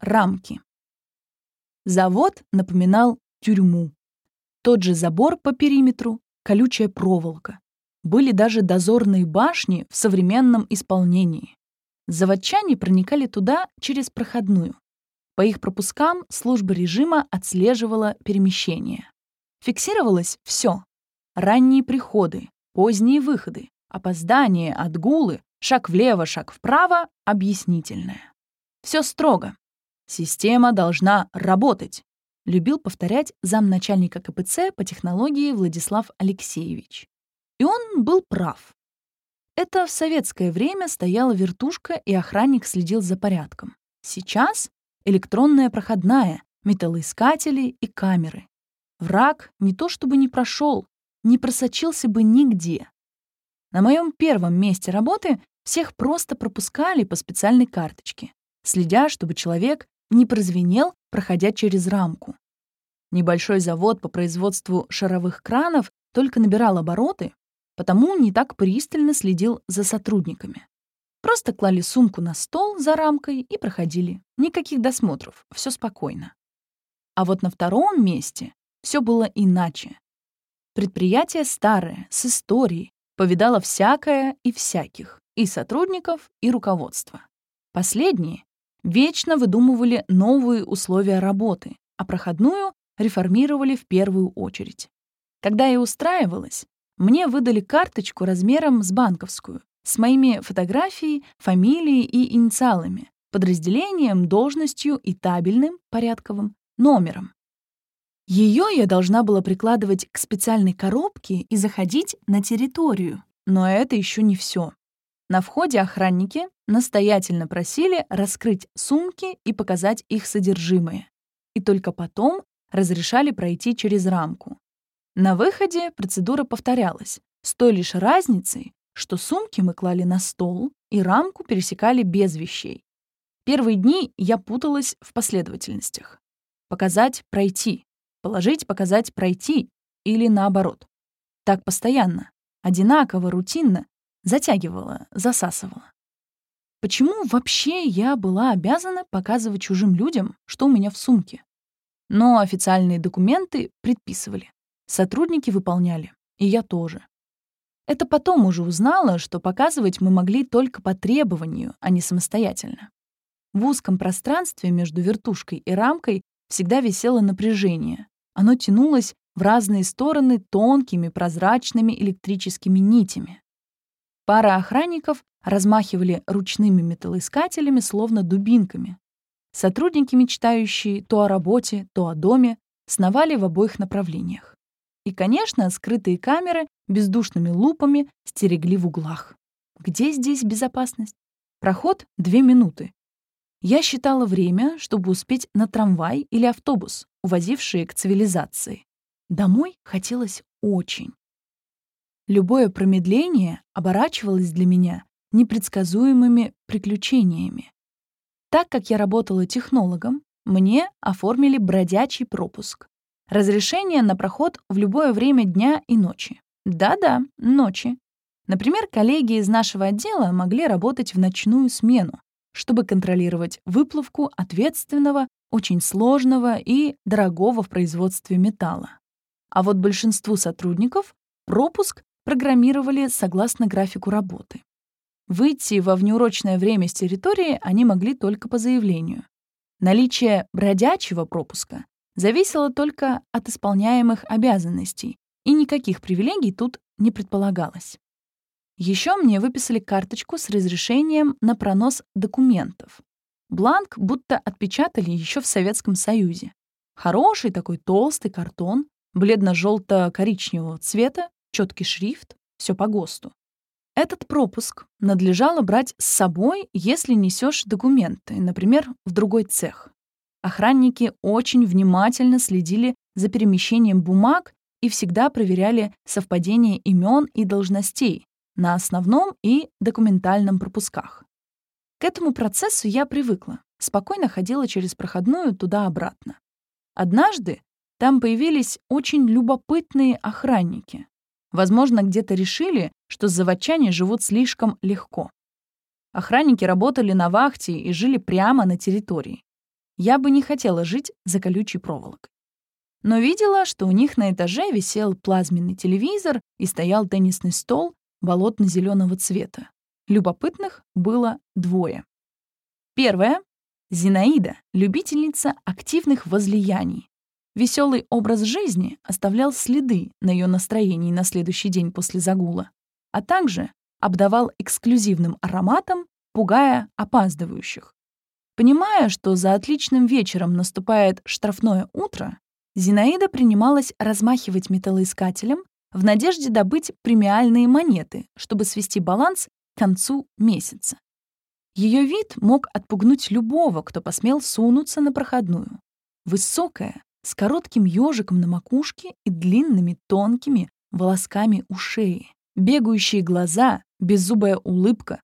рамки. Завод напоминал тюрьму. Тот же забор по периметру, колючая проволока. Были даже дозорные башни в современном исполнении. Заводчане проникали туда через проходную. По их пропускам служба режима отслеживала перемещение. Фиксировалось все: Ранние приходы, поздние выходы, опоздание, отгулы, шаг влево, шаг вправо, объяснительное. Все строго. Система должна работать, любил повторять замначальника КПЦ по технологии Владислав Алексеевич. И он был прав. Это в советское время стояла вертушка, и охранник следил за порядком. Сейчас электронная проходная, металлоискатели и камеры. Враг не то чтобы не прошел, не просочился бы нигде. На моем первом месте работы всех просто пропускали по специальной карточке, следя, чтобы человек не прозвенел, проходя через рамку. Небольшой завод по производству шаровых кранов только набирал обороты, потому не так пристально следил за сотрудниками. Просто клали сумку на стол за рамкой и проходили. Никаких досмотров, все спокойно. А вот на втором месте все было иначе. Предприятие старое, с историей, повидало всякое и всяких, и сотрудников, и руководства. Последние вечно выдумывали новые условия работы, а проходную реформировали в первую очередь. Когда я устраивалась, мне выдали карточку размером с банковскую, с моими фотографией, фамилией и инициалами, подразделением, должностью и табельным, порядковым, номером. Ее я должна была прикладывать к специальной коробке и заходить на территорию. Но это еще не все. На входе охранники настоятельно просили раскрыть сумки и показать их содержимое. И только потом разрешали пройти через рамку. На выходе процедура повторялась, с той лишь разницей, что сумки мы клали на стол и рамку пересекали без вещей. Первые дни я путалась в последовательностях. Показать — пройти. Положить, показать, пройти или наоборот. Так постоянно, одинаково, рутинно, затягивала, засасывала. Почему вообще я была обязана показывать чужим людям, что у меня в сумке? Но официальные документы предписывали. Сотрудники выполняли, и я тоже. Это потом уже узнала, что показывать мы могли только по требованию, а не самостоятельно. В узком пространстве между вертушкой и рамкой всегда висело напряжение, оно тянулось в разные стороны тонкими прозрачными электрическими нитями. Пара охранников размахивали ручными металлоискателями, словно дубинками. Сотрудники, мечтающие то о работе, то о доме, сновали в обоих направлениях. И, конечно, скрытые камеры бездушными лупами стерегли в углах. Где здесь безопасность? Проход — две минуты. Я считала время, чтобы успеть на трамвай или автобус, увозившие к цивилизации. Домой хотелось очень. Любое промедление оборачивалось для меня непредсказуемыми приключениями. Так как я работала технологом, мне оформили бродячий пропуск. Разрешение на проход в любое время дня и ночи. Да-да, ночи. Например, коллеги из нашего отдела могли работать в ночную смену, чтобы контролировать выплавку ответственного, очень сложного и дорогого в производстве металла. А вот большинству сотрудников пропуск программировали согласно графику работы. Выйти во внеурочное время с территории они могли только по заявлению. Наличие бродячего пропуска зависело только от исполняемых обязанностей, и никаких привилегий тут не предполагалось. Еще мне выписали карточку с разрешением на пронос документов. Бланк будто отпечатали еще в Советском Союзе. Хороший такой толстый картон, бледно-желто-коричневого цвета, четкий шрифт, все по ГОСТу. Этот пропуск надлежало брать с собой, если несешь документы, например, в другой цех. Охранники очень внимательно следили за перемещением бумаг и всегда проверяли совпадение имен и должностей, на основном и документальном пропусках. К этому процессу я привыкла, спокойно ходила через проходную туда-обратно. Однажды там появились очень любопытные охранники. Возможно, где-то решили, что заводчане живут слишком легко. Охранники работали на вахте и жили прямо на территории. я бы не хотела жить за колючей проволокой. Но видела, что у них на этаже висел плазменный телевизор и стоял теннисный стол болотно-зеленого цвета. Любопытных было двое. Первая — Зинаида, любительница активных возлияний. Веселый образ жизни оставлял следы на ее настроении на следующий день после загула, а также обдавал эксклюзивным ароматом, пугая опаздывающих. Понимая, что за отличным вечером наступает штрафное утро, Зинаида принималась размахивать металлоискателем в надежде добыть премиальные монеты, чтобы свести баланс к концу месяца. Ее вид мог отпугнуть любого, кто посмел сунуться на проходную. Высокая, с коротким ежиком на макушке и длинными тонкими волосками у шеи, бегающие глаза, беззубая улыбка.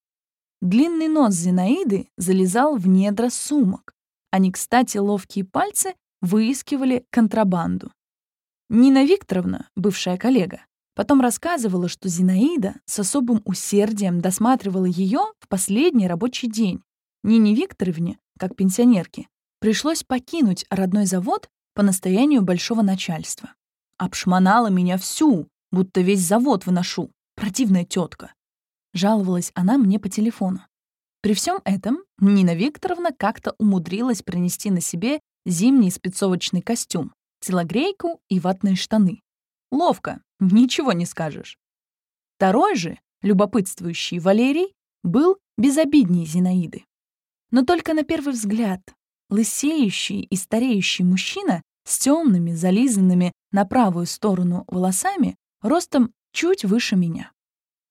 Длинный нос Зинаиды залезал в недра сумок. Они, кстати, ловкие пальцы выискивали контрабанду. Нина Викторовна, бывшая коллега, потом рассказывала, что Зинаида с особым усердием досматривала ее в последний рабочий день. Нине Викторовне, как пенсионерке, пришлось покинуть родной завод по настоянию большого начальства. Обшмонала меня всю, будто весь завод выношу. Противная тетка. Жаловалась она мне по телефону. При всем этом Нина Викторовна как-то умудрилась принести на себе зимний спецовочный костюм, телогрейку и ватные штаны. Ловко, ничего не скажешь. Второй же, любопытствующий Валерий, был безобиднее Зинаиды. Но только на первый взгляд лысеющий и стареющий мужчина с темными, зализанными на правую сторону волосами, ростом чуть выше меня.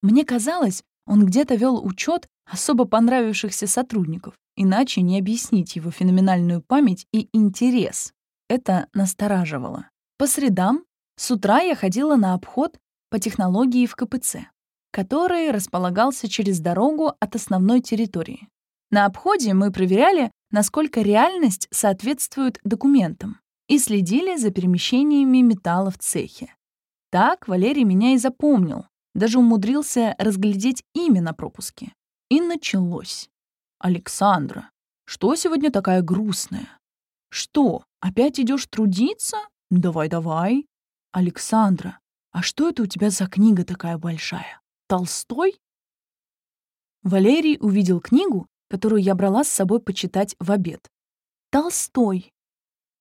Мне казалось, он где-то вел учет особо понравившихся сотрудников, иначе не объяснить его феноменальную память и интерес. Это настораживало. По средам с утра я ходила на обход по технологии в КПЦ, который располагался через дорогу от основной территории. На обходе мы проверяли, насколько реальность соответствует документам, и следили за перемещениями металла в цехе. Так Валерий меня и запомнил, даже умудрился разглядеть имя на пропуске. И началось. «Александра, что сегодня такая грустная? Что, опять идешь трудиться? Давай-давай. Александра, а что это у тебя за книга такая большая? Толстой?» Валерий увидел книгу, которую я брала с собой почитать в обед. «Толстой».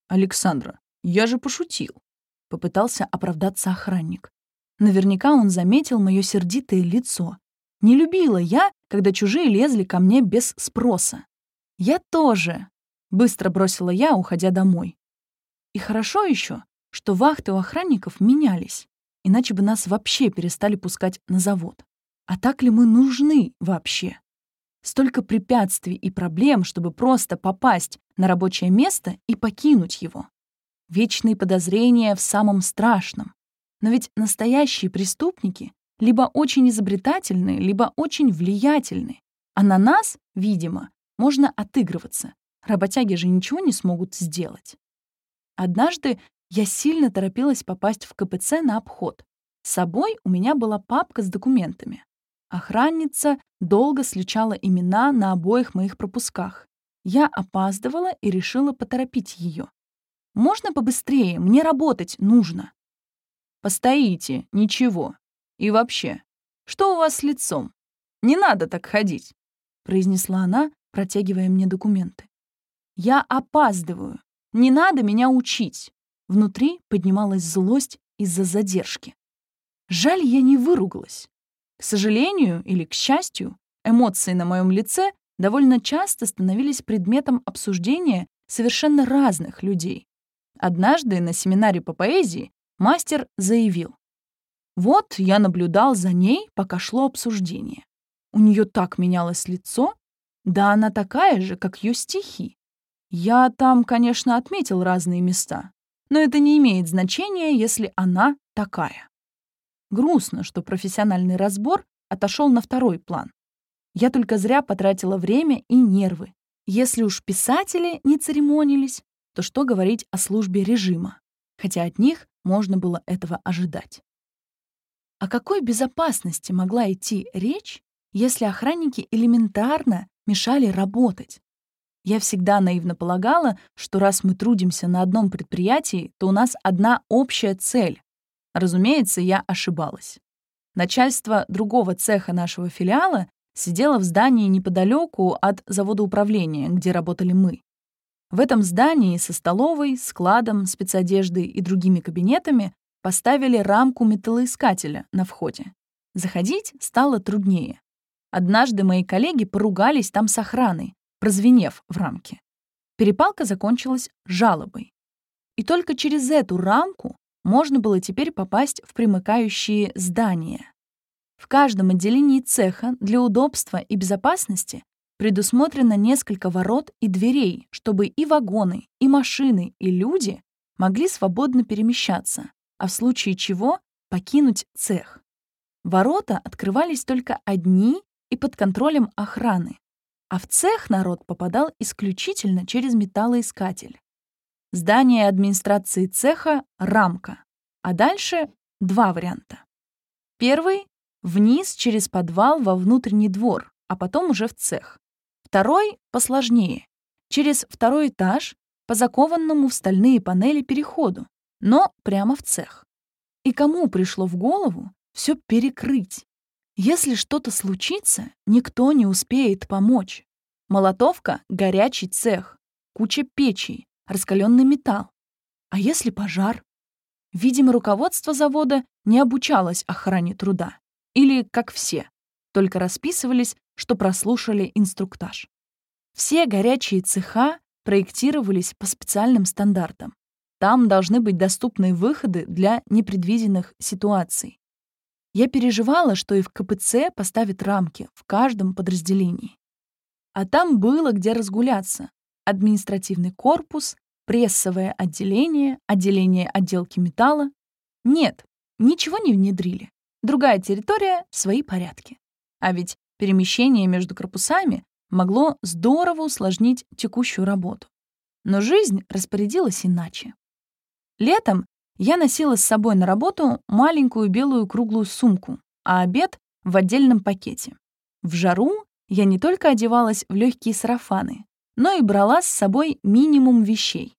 «Александра, я же пошутил», — попытался оправдаться охранник. Наверняка он заметил мое сердитое лицо. Не любила я, когда чужие лезли ко мне без спроса. «Я тоже», — быстро бросила я, уходя домой. И хорошо еще, что вахты у охранников менялись, иначе бы нас вообще перестали пускать на завод. А так ли мы нужны вообще? Столько препятствий и проблем, чтобы просто попасть на рабочее место и покинуть его. Вечные подозрения в самом страшном. Но ведь настоящие преступники либо очень изобретательны, либо очень влиятельны. А на нас, видимо, можно отыгрываться. Работяги же ничего не смогут сделать. Однажды я сильно торопилась попасть в КПЦ на обход. С собой у меня была папка с документами. Охранница долго сличала имена на обоих моих пропусках. Я опаздывала и решила поторопить ее. «Можно побыстрее? Мне работать нужно». «Постоите, ничего. И вообще, что у вас с лицом? Не надо так ходить», — произнесла она, протягивая мне документы. «Я опаздываю. Не надо меня учить». Внутри поднималась злость из-за задержки. Жаль, я не выругалась. Сожалению или к счастью, эмоции на моем лице довольно часто становились предметом обсуждения совершенно разных людей. Однажды на семинаре по поэзии мастер заявил. Вот я наблюдал за ней, пока шло обсуждение. У нее так менялось лицо, да она такая же, как ее стихи. Я там, конечно, отметил разные места, но это не имеет значения, если она такая. Грустно, что профессиональный разбор отошел на второй план. Я только зря потратила время и нервы. Если уж писатели не церемонились, то что говорить о службе режима? Хотя от них можно было этого ожидать. О какой безопасности могла идти речь, если охранники элементарно мешали работать? Я всегда наивно полагала, что раз мы трудимся на одном предприятии, то у нас одна общая цель. Разумеется, я ошибалась. Начальство другого цеха нашего филиала сидело в здании неподалеку от завода управления, где работали мы. В этом здании со столовой, складом, спецодеждой и другими кабинетами поставили рамку металлоискателя на входе. Заходить стало труднее. Однажды мои коллеги поругались там с охраной, прозвенев в рамке. Перепалка закончилась жалобой. И только через эту рамку можно было теперь попасть в примыкающие здания. В каждом отделении цеха для удобства и безопасности предусмотрено несколько ворот и дверей, чтобы и вагоны, и машины, и люди могли свободно перемещаться, а в случае чего покинуть цех. Ворота открывались только одни и под контролем охраны, а в цех народ попадал исключительно через металлоискатель. Здание администрации цеха — рамка, а дальше два варианта. Первый — вниз через подвал во внутренний двор, а потом уже в цех. Второй посложнее. Через второй этаж по закованному в стальные панели переходу, но прямо в цех. И кому пришло в голову все перекрыть? Если что-то случится, никто не успеет помочь. Молотовка — горячий цех, куча печей, раскаленный металл. А если пожар? Видимо, руководство завода не обучалось охране труда. Или, как все, только расписывались что прослушали инструктаж. Все горячие цеха проектировались по специальным стандартам. Там должны быть доступны выходы для непредвиденных ситуаций. Я переживала, что и в КПЦ поставят рамки в каждом подразделении. А там было где разгуляться. Административный корпус, прессовое отделение, отделение отделки металла. Нет, ничего не внедрили. Другая территория — свои порядки. А ведь Перемещение между корпусами могло здорово усложнить текущую работу. Но жизнь распорядилась иначе. Летом я носила с собой на работу маленькую белую круглую сумку, а обед — в отдельном пакете. В жару я не только одевалась в легкие сарафаны, но и брала с собой минимум вещей.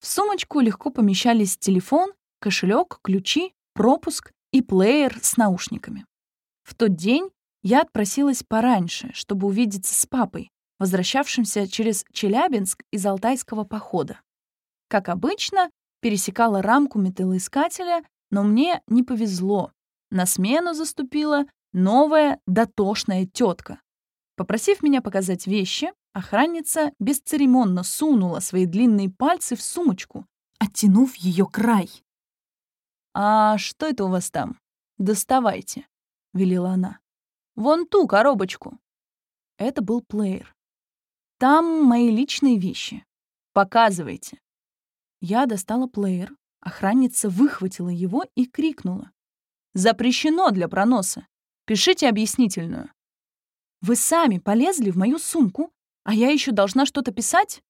В сумочку легко помещались телефон, кошелек, ключи, пропуск и плеер с наушниками. В тот день я отпросилась пораньше, чтобы увидеться с папой, возвращавшимся через Челябинск из Алтайского похода. Как обычно, пересекала рамку металлоискателя, но мне не повезло. На смену заступила новая дотошная тетка. Попросив меня показать вещи, охранница бесцеремонно сунула свои длинные пальцы в сумочку, оттянув ее край. «А что это у вас там? Доставайте», — велела она. Вон ту коробочку. Это был плеер. Там мои личные вещи. Показывайте. Я достала плеер. Охранница выхватила его и крикнула. «Запрещено для проноса. Пишите объяснительную». «Вы сами полезли в мою сумку, а я еще должна что-то писать?»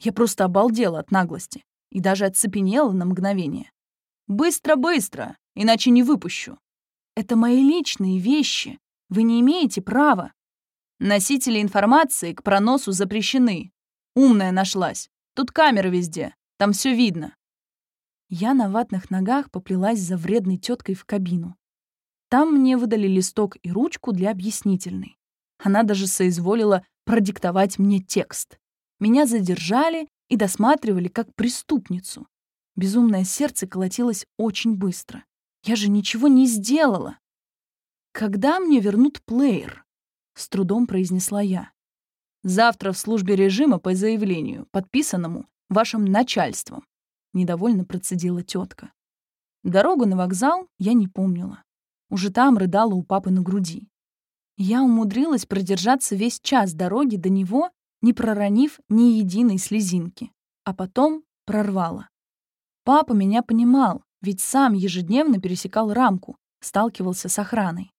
Я просто обалдела от наглости и даже оцепенела на мгновение. «Быстро, быстро, иначе не выпущу. Это мои личные вещи. Вы не имеете права. Носители информации к проносу запрещены. Умная нашлась. Тут камеры везде. Там все видно. Я на ватных ногах поплелась за вредной теткой в кабину. Там мне выдали листок и ручку для объяснительной. Она даже соизволила продиктовать мне текст. Меня задержали и досматривали как преступницу. Безумное сердце колотилось очень быстро. Я же ничего не сделала. «Когда мне вернут плеер?» — с трудом произнесла я. «Завтра в службе режима по заявлению, подписанному вашим начальством», — недовольно процедила тетка. Дорогу на вокзал я не помнила. Уже там рыдала у папы на груди. Я умудрилась продержаться весь час дороги до него, не проронив ни единой слезинки, а потом прорвала. Папа меня понимал, ведь сам ежедневно пересекал рамку, сталкивался с охраной.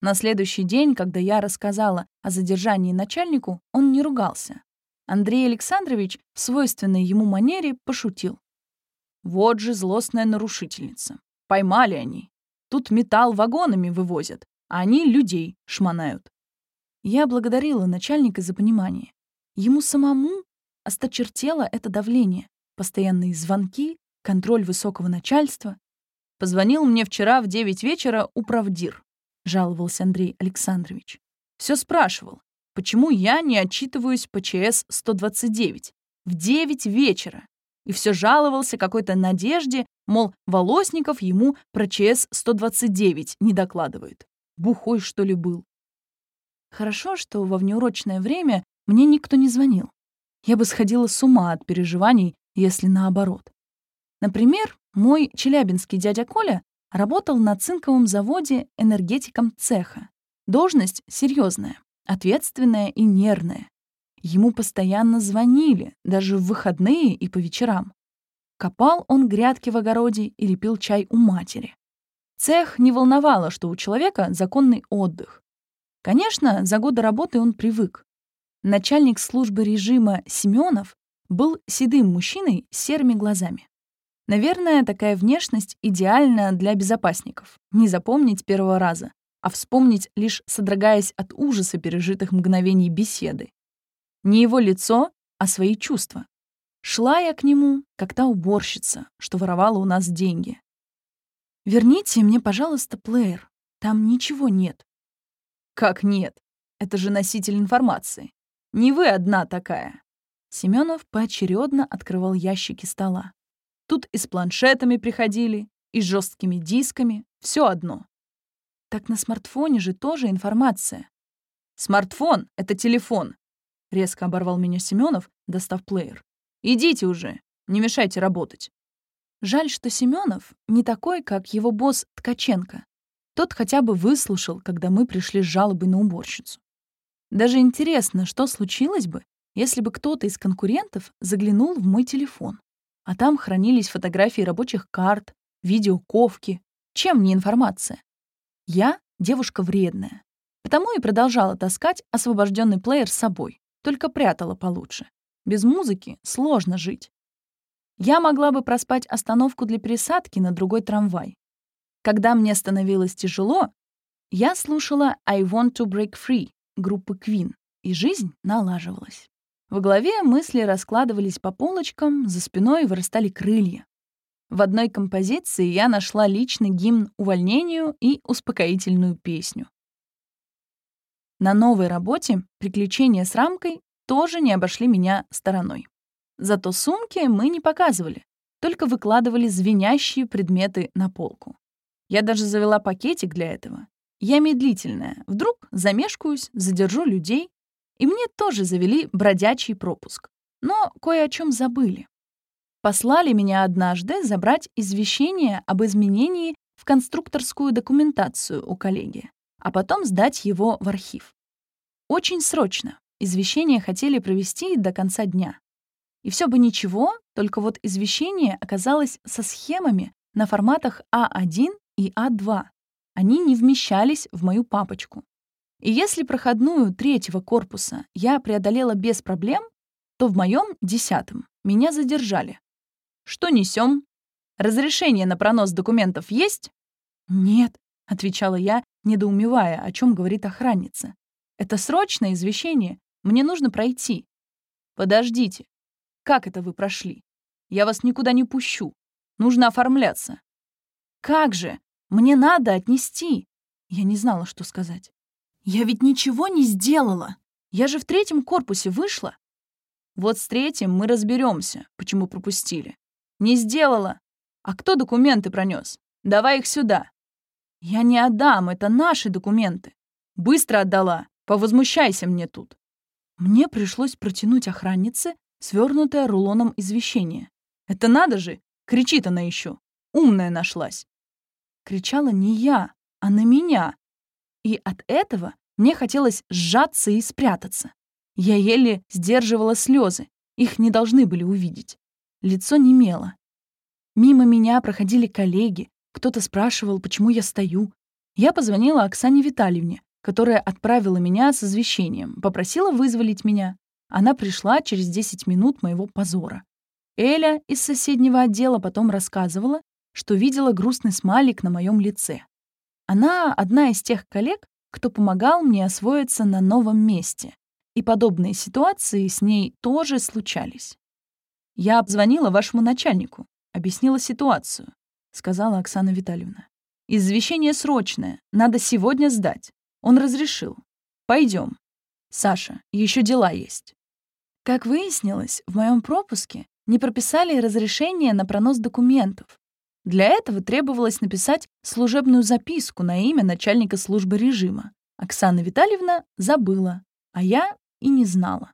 На следующий день, когда я рассказала о задержании начальнику, он не ругался. Андрей Александрович в свойственной ему манере пошутил. «Вот же злостная нарушительница. Поймали они. Тут металл вагонами вывозят, а они людей шмонают». Я благодарила начальника за понимание. Ему самому осточертело это давление, постоянные звонки, контроль высокого начальства. Позвонил мне вчера в 9 вечера управдир, жаловался Андрей Александрович. Все спрашивал, почему я не отчитываюсь по ЧС-129 в 9 вечера. И все жаловался какой-то надежде, мол, Волосников ему про ЧС-129 не докладывает. Бухой, что ли, был. Хорошо, что во внеурочное время мне никто не звонил. Я бы сходила с ума от переживаний, если наоборот. Например, мой челябинский дядя Коля работал на цинковом заводе энергетиком цеха. Должность серьезная, ответственная и нервная. Ему постоянно звонили, даже в выходные и по вечерам. Копал он грядки в огороде или пил чай у матери. Цех не волновало, что у человека законный отдых. Конечно, за годы работы он привык. Начальник службы режима Семенов был седым мужчиной с серыми глазами. Наверное, такая внешность идеальна для безопасников. Не запомнить первого раза, а вспомнить, лишь содрогаясь от ужаса пережитых мгновений беседы. Не его лицо, а свои чувства. Шла я к нему, как та уборщица, что воровала у нас деньги. «Верните мне, пожалуйста, плеер. Там ничего нет». «Как нет? Это же носитель информации. Не вы одна такая». Семенов поочередно открывал ящики стола. Тут и с планшетами приходили, и с жесткими дисками. Все одно. Так на смартфоне же тоже информация. Смартфон — это телефон. Резко оборвал меня Семенов, достав плеер. Идите уже, не мешайте работать. Жаль, что Семенов не такой, как его босс Ткаченко. Тот хотя бы выслушал, когда мы пришли с жалобой на уборщицу. Даже интересно, что случилось бы, если бы кто-то из конкурентов заглянул в мой телефон, а там хранились фотографии рабочих карт, видеоковки. Чем не информация? Я девушка вредная. Потому и продолжала таскать освобожденный плеер с собой, только прятала получше. Без музыки сложно жить. Я могла бы проспать остановку для пересадки на другой трамвай. Когда мне становилось тяжело, я слушала «I Want to Break Free» группы Queen, и жизнь налаживалась. В голове мысли раскладывались по полочкам, за спиной вырастали крылья. В одной композиции я нашла личный гимн увольнению и успокоительную песню. На новой работе приключения с рамкой тоже не обошли меня стороной. Зато сумки мы не показывали, только выкладывали звенящие предметы на полку. Я даже завела пакетик для этого. Я медлительная. Вдруг замешкаюсь, задержу людей, и мне тоже завели бродячий пропуск. Но кое о чем забыли. Послали меня однажды забрать извещение об изменении в конструкторскую документацию у коллеги, а потом сдать его в архив. Очень срочно. Извещение хотели провести до конца дня. И все бы ничего, только вот извещение оказалось со схемами на форматах А1 и А2. Они не вмещались в мою папочку. И если проходную третьего корпуса я преодолела без проблем, то в моем десятом меня задержали. Что несем? Разрешение на пронос документов есть? Нет, отвечала я, недоумевая, о чем говорит охранница. Это срочное извещение. Мне нужно пройти. Подождите. Как это вы прошли? Я вас никуда не пущу. Нужно оформляться. Как же? Мне надо отнести. Я не знала, что сказать. Я ведь ничего не сделала. Я же в третьем корпусе вышла. Вот с третьим мы разберемся, почему пропустили. Не сделала. А кто документы пронес? Давай их сюда. Я не отдам, это наши документы. Быстро отдала. Повозмущайся мне тут. Мне пришлось протянуть охраннице свернутое рулоном извещение. Это надо же! Кричит она еще. Умная нашлась. Кричала не я, а на меня. И от этого мне хотелось сжаться и спрятаться. Я еле сдерживала слезы. Их не должны были увидеть. Лицо немело. Мимо меня проходили коллеги. Кто-то спрашивал, почему я стою. Я позвонила Оксане Витальевне, которая отправила меня с извещением, попросила вызволить меня. Она пришла через 10 минут моего позора. Эля из соседнего отдела потом рассказывала, что видела грустный смайлик на моем лице. Она одна из тех коллег, кто помогал мне освоиться на новом месте. И подобные ситуации с ней тоже случались. «Я обзвонила вашему начальнику, объяснила ситуацию», — сказала Оксана Витальевна. «Извещение срочное, надо сегодня сдать. Он разрешил. Пойдем. Саша, еще дела есть». Как выяснилось, в моем пропуске не прописали разрешение на пронос документов. Для этого требовалось написать служебную записку на имя начальника службы режима. Оксана Витальевна забыла, а я и не знала.